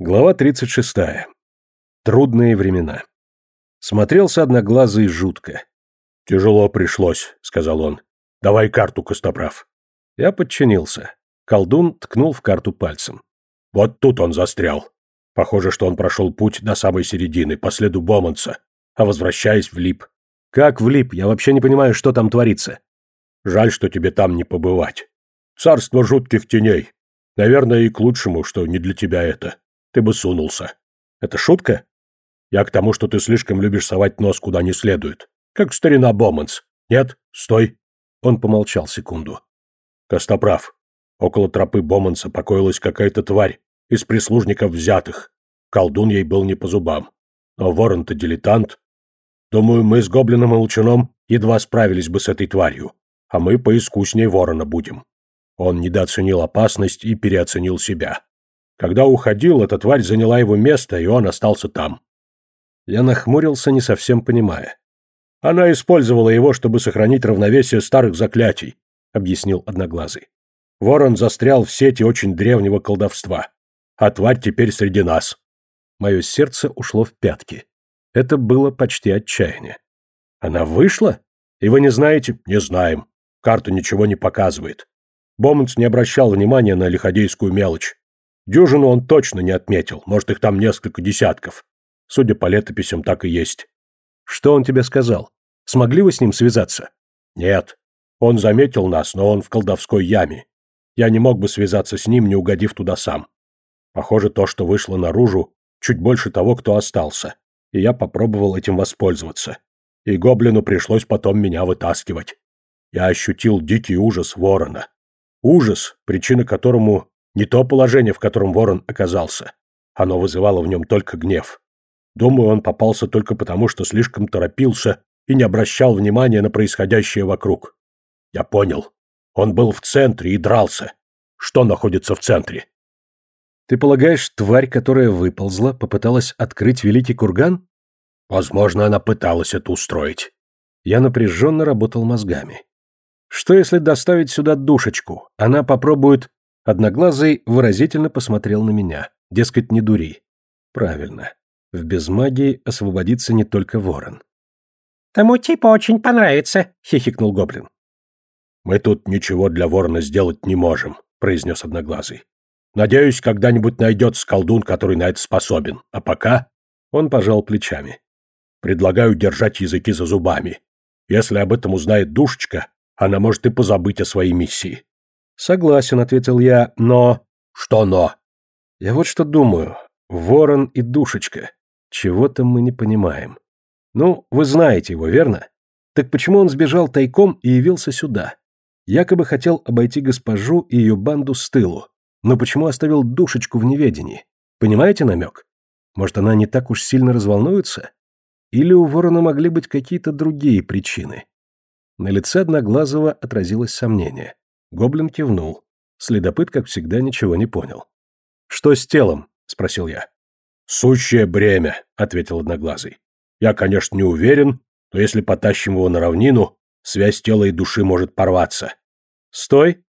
Глава 36. Трудные времена. Смотрелся одноглазый жутко. «Тяжело пришлось», — сказал он. «Давай карту, Костоправ». Я подчинился. Колдун ткнул в карту пальцем. «Вот тут он застрял. Похоже, что он прошел путь до самой середины, по следу Боманса, а возвращаясь влип». «Как влип? Я вообще не понимаю, что там творится». «Жаль, что тебе там не побывать. Царство жутких теней. Наверное, и к лучшему, что не для тебя это ты бы сунулся. Это шутка? Я к тому, что ты слишком любишь совать нос куда не следует. Как старина Боманс. Нет? Стой. Он помолчал секунду. Костоправ. Около тропы Боманса покоилась какая-то тварь из прислужников взятых. Колдун ей был не по зубам. Но ворон-то дилетант. Думаю, мы с Гоблином и Молчаном едва справились бы с этой тварью. А мы поискуснее ворона будем. Он недооценил опасность и переоценил себя. Когда уходил, эта тварь заняла его место, и он остался там. Я нахмурился, не совсем понимая. Она использовала его, чтобы сохранить равновесие старых заклятий, объяснил Одноглазый. Ворон застрял в сети очень древнего колдовства, а тварь теперь среди нас. Мое сердце ушло в пятки. Это было почти отчаяние. Она вышла? И вы не знаете? Не знаем. Карта ничего не показывает. Боманс не обращал внимания на лиходейскую мелочь. Дюжину он точно не отметил, может, их там несколько десятков. Судя по летописям, так и есть. Что он тебе сказал? Смогли вы с ним связаться? Нет. Он заметил нас, но он в колдовской яме. Я не мог бы связаться с ним, не угодив туда сам. Похоже, то, что вышло наружу, чуть больше того, кто остался. И я попробовал этим воспользоваться. И гоблину пришлось потом меня вытаскивать. Я ощутил дикий ужас ворона. Ужас, причина которому не то положение, в котором ворон оказался. Оно вызывало в нем только гнев. Думаю, он попался только потому, что слишком торопился и не обращал внимания на происходящее вокруг. Я понял. Он был в центре и дрался. Что находится в центре? Ты полагаешь, тварь, которая выползла, попыталась открыть великий курган? Возможно, она пыталась это устроить. Я напряженно работал мозгами. Что если доставить сюда душечку? Она попробует Одноглазый выразительно посмотрел на меня. Дескать, не дури. Правильно. В безмагии освободится не только ворон. «Тому типу очень понравится», — хихикнул гоблин. «Мы тут ничего для ворона сделать не можем», — произнес Одноглазый. «Надеюсь, когда-нибудь найдется колдун, который на это способен. А пока...» Он пожал плечами. «Предлагаю держать языки за зубами. Если об этом узнает душечка, она может и позабыть о своей миссии. «Согласен», — ответил я, — «но...» «Что но?» «Я вот что думаю. Ворон и душечка. Чего-то мы не понимаем. Ну, вы знаете его, верно? Так почему он сбежал тайком и явился сюда? Якобы хотел обойти госпожу и ее банду с тылу. Но почему оставил душечку в неведении? Понимаете намек? Может, она не так уж сильно разволнуется? Или у ворона могли быть какие-то другие причины?» На лице Одноглазого отразилось сомнение. Гоблин кивнул. Следопыт, как всегда, ничего не понял. «Что с телом?» — спросил я. «Сущее бремя», — ответил Одноглазый. «Я, конечно, не уверен, но если потащим его на равнину, связь тела и души может порваться». «Стой!»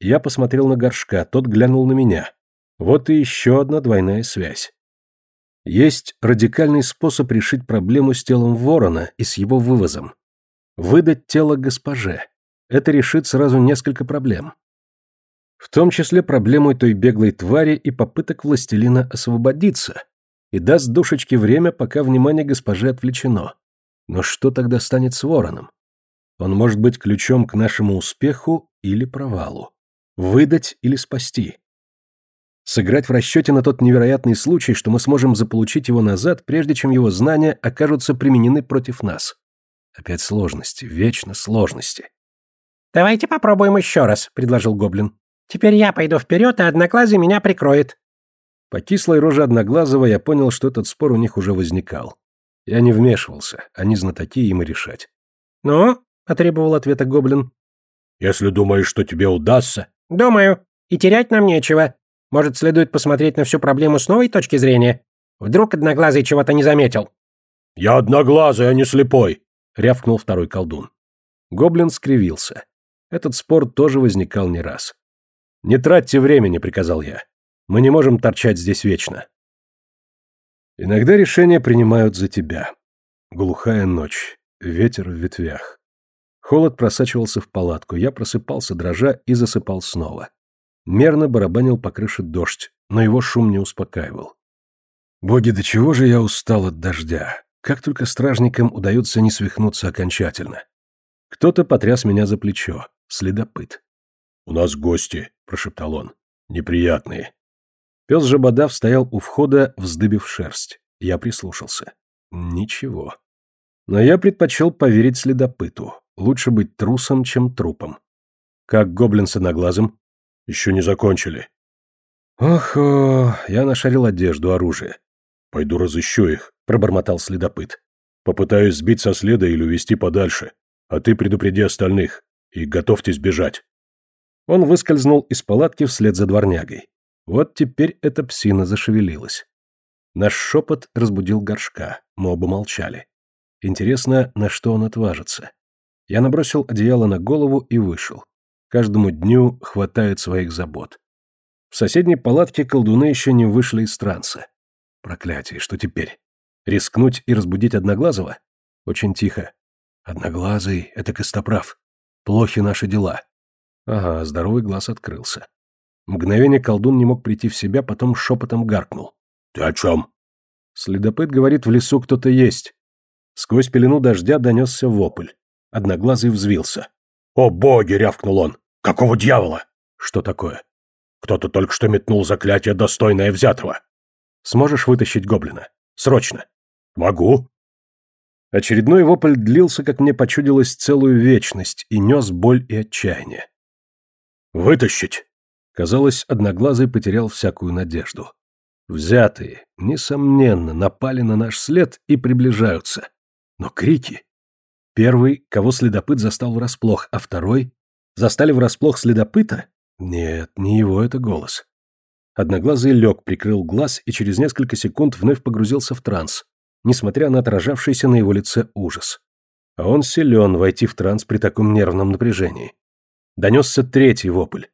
Я посмотрел на горшка, тот глянул на меня. Вот и еще одна двойная связь. Есть радикальный способ решить проблему с телом ворона и с его вывозом. Выдать тело госпоже это решит сразу несколько проблем. В том числе проблему той беглой твари и попыток властелина освободиться, и даст душечке время, пока внимание госпожи отвлечено. Но что тогда станет с вороном? Он может быть ключом к нашему успеху или провалу. Выдать или спасти. Сыграть в расчете на тот невероятный случай, что мы сможем заполучить его назад, прежде чем его знания окажутся применены против нас. Опять сложности, вечно сложности. «Давайте попробуем еще раз», — предложил гоблин. «Теперь я пойду вперед, а Одноглазый меня прикроет». По кислой роже Одноглазого я понял, что этот спор у них уже возникал. Я не вмешивался, они знатоки, им и решать. «Ну?» — потребовал ответа гоблин. «Если думаешь, что тебе удастся...» «Думаю. И терять нам нечего. Может, следует посмотреть на всю проблему с новой точки зрения? Вдруг Одноглазый чего-то не заметил?» «Я Одноглазый, а не слепой!» — рявкнул второй колдун. Гоблин скривился. Этот спор тоже возникал не раз. «Не тратьте времени», — приказал я. «Мы не можем торчать здесь вечно. Иногда решения принимают за тебя. Глухая ночь, ветер в ветвях. Холод просачивался в палатку, я просыпался, дрожа, и засыпал снова. Мерно барабанил по крыше дождь, но его шум не успокаивал. Боги, до чего же я устал от дождя. Как только стражникам удается не свихнуться окончательно. Кто-то потряс меня за плечо. Следопыт. «У нас гости», — прошептал он. «Неприятные». Пес Жабодав стоял у входа, вздыбив шерсть. Я прислушался. Ничего. Но я предпочел поверить следопыту. Лучше быть трусом, чем трупом. Как гоблин с одноглазым? Еще не закончили. Ох-о, я нашарил одежду, оружие. Пойду разыщу их, пробормотал следопыт. Попытаюсь сбить со следа или увести подальше. А ты предупреди остальных. И готовьтесь бежать. Он выскользнул из палатки вслед за дворнягой. Вот теперь эта псина зашевелилась. Наш шепот разбудил горшка, мы оба молчали. Интересно, на что он отважится. Я набросил одеяло на голову и вышел. Каждому дню хватает своих забот. В соседней палатке колдуны еще не вышли из транса. Проклятие, что теперь? Рискнуть и разбудить Одноглазого? Очень тихо. Одноглазый — это Костоправ. Плохи наши дела. Ага, здоровый глаз открылся. Мгновение колдун не мог прийти в себя, потом шепотом гаркнул. «Ты о чем?» Следопыт говорит, в лесу кто-то есть. Сквозь пелену дождя донесся вопль. Одноглазый взвился. «О боги!» — рявкнул он. «Какого дьявола?» «Что такое?» «Кто-то только что метнул заклятие, достойное взятого». «Сможешь вытащить гоблина? Срочно!» «Могу!» Очередной вопль длился, как мне почудилось, целую вечность и нес боль и отчаяние. «Вытащить!» Казалось, Одноглазый потерял всякую надежду. Взятые, несомненно, напали на наш след и приближаются. Но крики... Первый, кого следопыт застал врасплох, а второй... Застали врасплох следопыта? Нет, не его это голос. Одноглазый лег, прикрыл глаз и через несколько секунд вновь погрузился в транс, несмотря на отражавшийся на его лице ужас. А он силен войти в транс при таком нервном напряжении. Донесся третий вопль.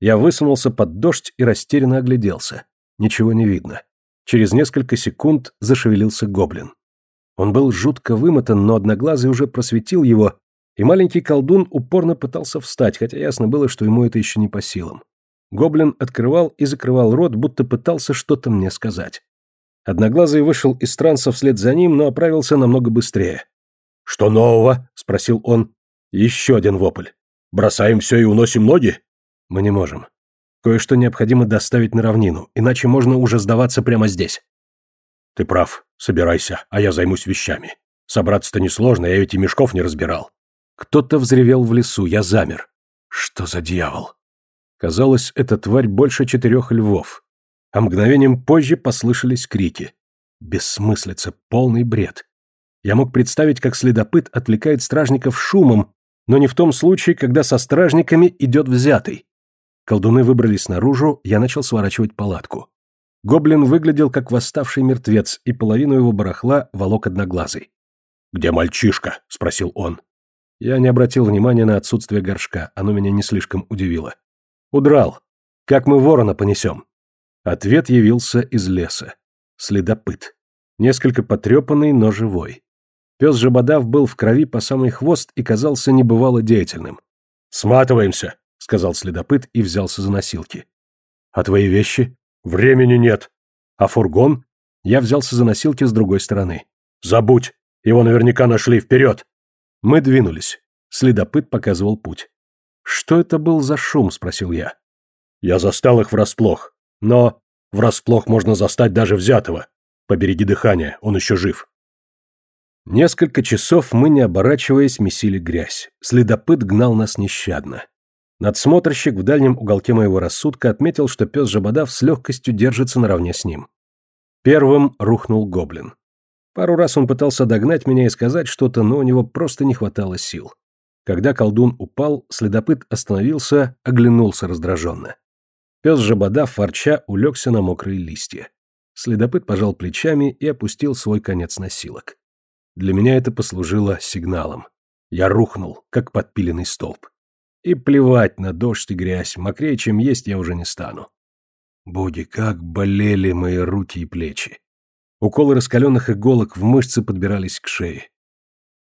Я высунулся под дождь и растерянно огляделся. Ничего не видно. Через несколько секунд зашевелился гоблин. Он был жутко вымотан, но одноглазый уже просветил его, и маленький колдун упорно пытался встать, хотя ясно было, что ему это еще не по силам. Гоблин открывал и закрывал рот, будто пытался что-то мне сказать. Одноглазый вышел из транса вслед за ним, но оправился намного быстрее. «Что нового?» — спросил он. «Еще один вопль. Бросаем все и уносим ноги?» «Мы не можем. Кое-что необходимо доставить на равнину, иначе можно уже сдаваться прямо здесь». «Ты прав. Собирайся, а я займусь вещами. Собраться-то несложно, я ведь и мешков не разбирал». Кто-то взревел в лесу, я замер. Что за дьявол? Казалось, эта тварь больше четырех львов. А мгновением позже послышались крики. Бессмыслица, полный бред. Я мог представить, как следопыт отвлекает стражников шумом, но не в том случае, когда со стражниками идет взятый. Колдуны выбрались наружу, я начал сворачивать палатку. Гоблин выглядел как восставший мертвец, и половину его барахла волок одноглазый. «Где мальчишка?» — спросил он. Я не обратил внимания на отсутствие горшка, оно меня не слишком удивило. «Удрал. Как мы ворона понесем?» Ответ явился из леса. Следопыт. Несколько потрепанный, но живой. Пес Жабодав был в крови по самый хвост и казался небывало деятельным. «Сматываемся», — сказал следопыт и взялся за носилки. «А твои вещи?» «Времени нет». «А фургон?» Я взялся за носилки с другой стороны. «Забудь! Его наверняка нашли вперед!» Мы двинулись. Следопыт показывал путь. «Что это был за шум?» — спросил я. «Я застал их врасплох. Но врасплох можно застать даже взятого. Побереги дыхание, он еще жив». Несколько часов мы, не оборачиваясь, месили грязь. Следопыт гнал нас нещадно. Надсмотрщик в дальнем уголке моего рассудка отметил, что пес Жабодав с легкостью держится наравне с ним. Первым рухнул гоблин. Пару раз он пытался догнать меня и сказать что-то, но у него просто не хватало сил. Когда колдун упал, следопыт остановился, оглянулся раздраженно. Пес Жабодав, ворча, улегся на мокрые листья. Следопыт пожал плечами и опустил свой конец носилок. Для меня это послужило сигналом. Я рухнул, как подпиленный столб. И плевать на дождь и грязь, мокрее, чем есть, я уже не стану. Боги, как болели мои руки и плечи. Уколы раскаленных иголок в мышцы подбирались к шее.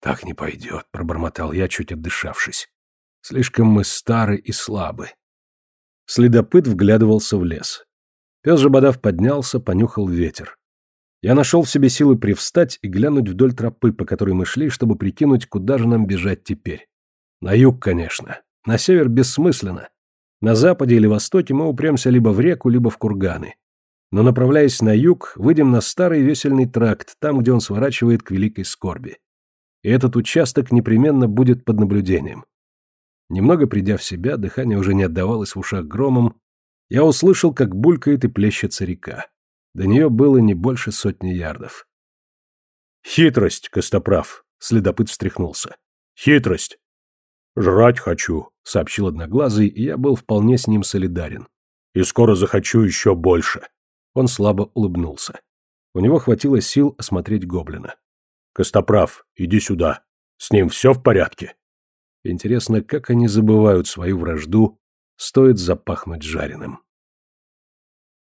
«Так не пойдет», — пробормотал я, чуть отдышавшись. «Слишком мы стары и слабы». Следопыт вглядывался в лес. Пес Жабодав поднялся, понюхал ветер. Я нашел в себе силы привстать и глянуть вдоль тропы, по которой мы шли, чтобы прикинуть, куда же нам бежать теперь. На юг, конечно. На север бессмысленно. На западе или востоке мы упремся либо в реку, либо в курганы. Но направляясь на юг, выйдем на старый весельный тракт, там, где он сворачивает к великой скорби. И этот участок непременно будет под наблюдением. Немного придя в себя, дыхание уже не отдавалось в ушах громом, я услышал, как булькает и плещется река. До нее было не больше сотни ярдов. «Хитрость, Костоправ!» — следопыт встряхнулся. «Хитрость!» «Жрать хочу», — сообщил Одноглазый, и я был вполне с ним солидарен. «И скоро захочу еще больше». Он слабо улыбнулся. У него хватило сил осмотреть гоблина. «Костоправ, иди сюда. С ним все в порядке?» Интересно, как они забывают свою вражду, стоит запахнуть жареным.